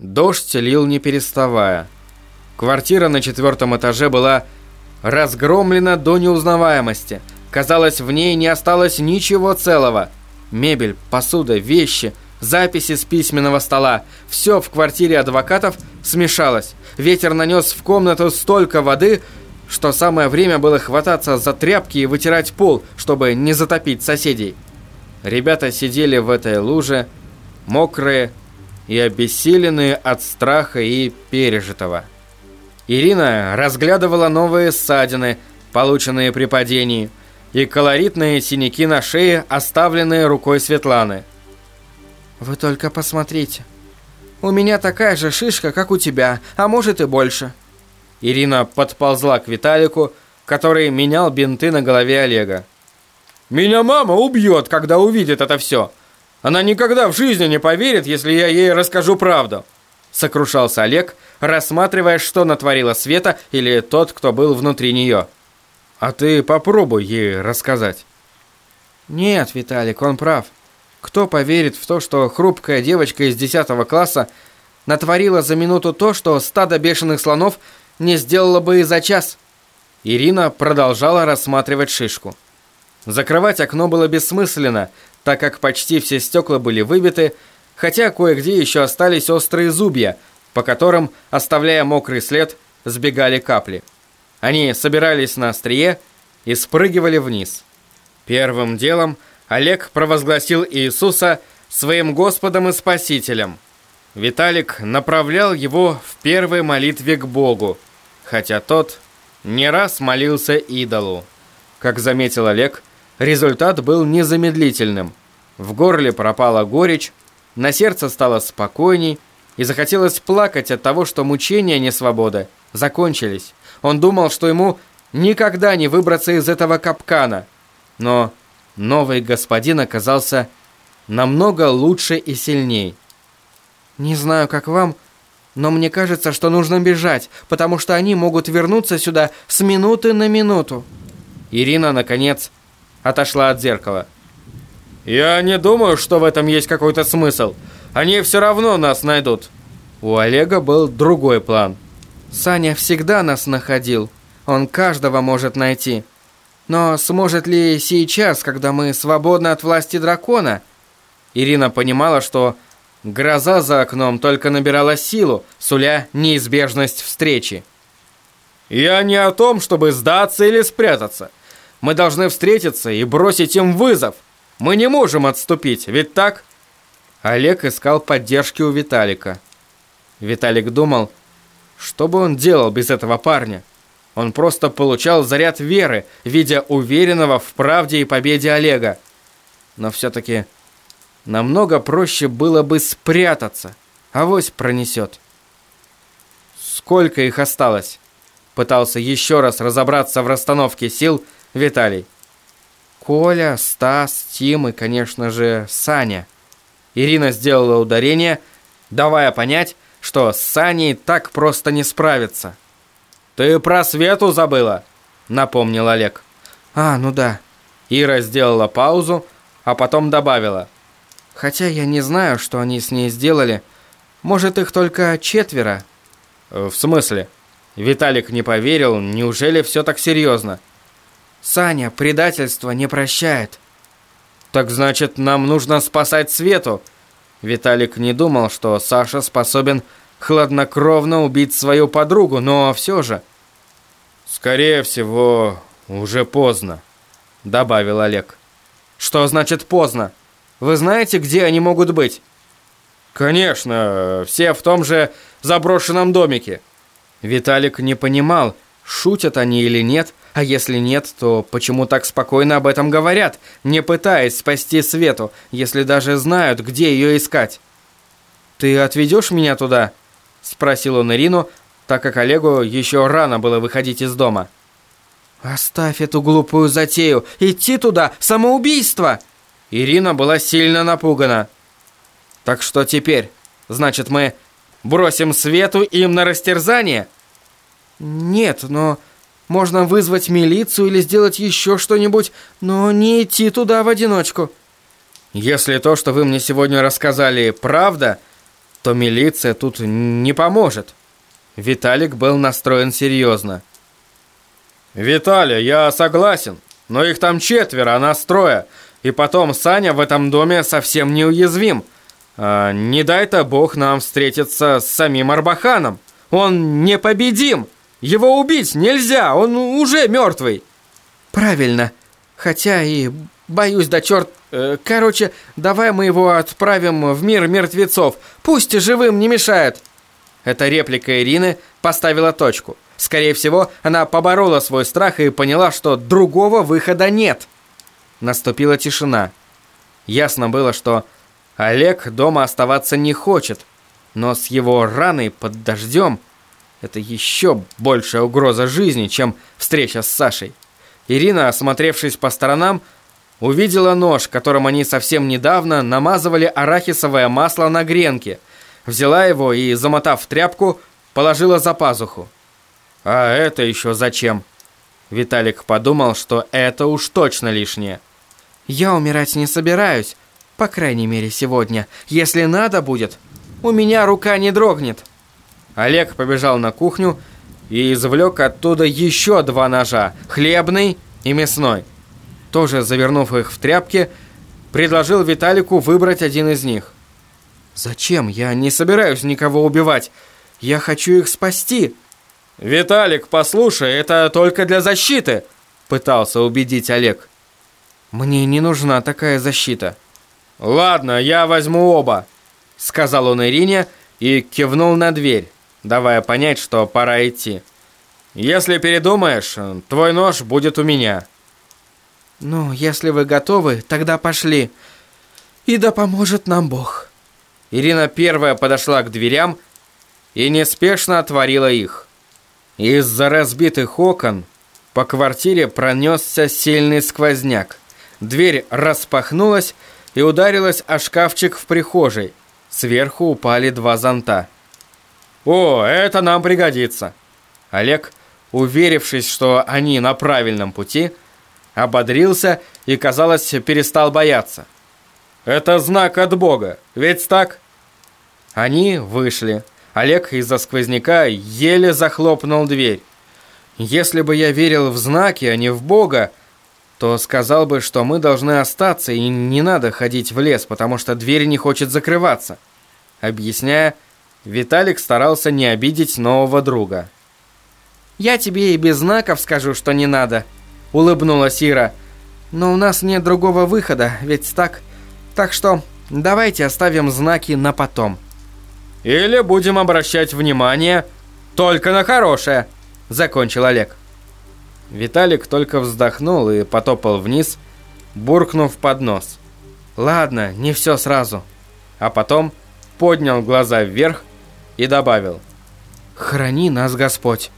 Дождь лил не переставая. Квартира на четвертом этаже была разгромлена до неузнаваемости. Казалось, в ней не осталось ничего целого. Мебель, посуда, вещи, записи с письменного стола. Все в квартире адвокатов смешалось. Ветер нанес в комнату столько воды, что самое время было хвататься за тряпки и вытирать пол, чтобы не затопить соседей. Ребята сидели в этой луже, мокрые, и обессиленные от страха и пережитого. Ирина разглядывала новые ссадины, полученные при падении, и колоритные синяки на шее, оставленные рукой Светланы. «Вы только посмотрите. У меня такая же шишка, как у тебя, а может и больше». Ирина подползла к Виталику, который менял бинты на голове Олега. «Меня мама убьет, когда увидит это все!» Она никогда в жизни не поверит, если я ей расскажу правду. Сокрушался Олег, рассматривая, что натворила Света или тот, кто был внутри нее. А ты попробуй ей рассказать. Нет, Виталик, он прав. Кто поверит в то, что хрупкая девочка из 10 класса натворила за минуту то, что стадо бешеных слонов не сделало бы и за час? Ирина продолжала рассматривать шишку. Закрывать окно было бессмысленно, так как почти все стекла были выбиты, хотя кое-где еще остались острые зубья, по которым, оставляя мокрый след, сбегали капли. Они собирались на острие и спрыгивали вниз. Первым делом Олег провозгласил Иисуса своим Господом и Спасителем. Виталик направлял его в первой молитве к Богу, хотя тот не раз молился идолу. Как заметил Олег, Результат был незамедлительным. В горле пропала горечь, на сердце стало спокойней, и захотелось плакать от того, что мучения не свобода закончились. Он думал, что ему никогда не выбраться из этого капкана. Но новый господин оказался намного лучше и сильней. «Не знаю, как вам, но мне кажется, что нужно бежать, потому что они могут вернуться сюда с минуты на минуту». Ирина, наконец, отошла от зеркала. «Я не думаю, что в этом есть какой-то смысл. Они все равно нас найдут». У Олега был другой план. «Саня всегда нас находил. Он каждого может найти. Но сможет ли сейчас, когда мы свободны от власти дракона?» Ирина понимала, что гроза за окном только набирала силу, суля неизбежность встречи. «Я не о том, чтобы сдаться или спрятаться. Мы должны встретиться и бросить им вызов. Мы не можем отступить, ведь так?» Олег искал поддержки у Виталика. Виталик думал, что бы он делал без этого парня? Он просто получал заряд веры, видя уверенного в правде и победе Олега. Но все-таки намного проще было бы спрятаться. Авось пронесет. Сколько их осталось? Пытался еще раз разобраться в расстановке сил Виталий. Коля, Стас, Тим и, конечно же, Саня. Ирина сделала ударение, давая понять, что с Саней так просто не справиться. «Ты про Свету забыла?» — напомнил Олег. «А, ну да». Ира сделала паузу, а потом добавила. «Хотя я не знаю, что они с ней сделали. Может, их только четверо?» «В смысле?» Виталик не поверил, неужели все так серьезно? Саня предательство не прощает. Так значит, нам нужно спасать Свету. Виталик не думал, что Саша способен хладнокровно убить свою подругу, но все же... Скорее всего, уже поздно, добавил Олег. Что значит поздно? Вы знаете, где они могут быть? Конечно, все в том же заброшенном домике. Виталик не понимал, шутят они или нет, а если нет, то почему так спокойно об этом говорят, не пытаясь спасти Свету, если даже знают, где ее искать? «Ты отведешь меня туда?» – спросил он Ирину, так как Олегу еще рано было выходить из дома. «Оставь эту глупую затею! Идти туда! Самоубийство!» Ирина была сильно напугана. «Так что теперь? Значит, мы бросим Свету им на растерзание?» «Нет, но можно вызвать милицию или сделать еще что-нибудь, но не идти туда в одиночку. Если то, что вы мне сегодня рассказали, правда, то милиция тут не поможет. Виталик был настроен серьезно. «Виталий, я согласен, но их там четверо, а нас трое. И потом Саня в этом доме совсем неуязвим. А не дай-то бог нам встретиться с самим Арбаханом. Он непобедим. Его убить нельзя, он уже мертвый». «Правильно. Хотя и боюсь да черт... Э, короче, давай мы его отправим в мир мертвецов. Пусть живым не мешает». Эта реплика Ирины поставила точку. Скорее всего, она поборола свой страх и поняла, что другого выхода нет. Наступила тишина. Ясно было, что Олег дома оставаться не хочет, но с его раной под дождем это еще большая угроза жизни, чем встреча с Сашей. Ирина, осмотревшись по сторонам, увидела нож, которым они совсем недавно намазывали арахисовое масло на гренке. Взяла его и, замотав тряпку, положила за пазуху. «А это еще зачем?» Виталик подумал, что это уж точно лишнее. «Я умирать не собираюсь, по крайней мере сегодня. Если надо будет, у меня рука не дрогнет». Олег побежал на кухню и извлек оттуда еще два ножа, хлебный и мясной. Тоже завернув их в тряпки, предложил Виталику выбрать один из них. «Зачем? Я не собираюсь никого убивать. Я хочу их спасти». «Виталик, послушай, это только для защиты», — пытался убедить Олег. «Мне не нужна такая защита». «Ладно, я возьму оба», — сказал он Ирине и кивнул на дверь, давая понять, что пора идти. «Если передумаешь, твой нож будет у меня». «Ну, если вы готовы, тогда пошли. И да поможет нам Бог». Ирина первая подошла к дверям и неспешно отворила их. Из-за разбитых окон по квартире пронесся сильный сквозняк. Дверь распахнулась и ударилась о шкафчик в прихожей. Сверху упали два зонта. «О, это нам пригодится!» Олег, уверившись, что они на правильном пути, ободрился и, казалось, перестал бояться. «Это знак от Бога, ведь так?» Они вышли. Олег из-за сквозняка еле захлопнул дверь. «Если бы я верил в знаки, а не в Бога, то сказал бы, что мы должны остаться и не надо ходить в лес, потому что дверь не хочет закрываться». Объясняя, Виталик старался не обидеть нового друга. «Я тебе и без знаков скажу, что не надо», — улыбнулась Ира. «Но у нас нет другого выхода, ведь так? Так что давайте оставим знаки на потом». Или будем обращать внимание только на хорошее, закончил Олег. Виталик только вздохнул и потопал вниз, буркнув под нос. Ладно, не все сразу. А потом поднял глаза вверх и добавил. Храни нас Господь.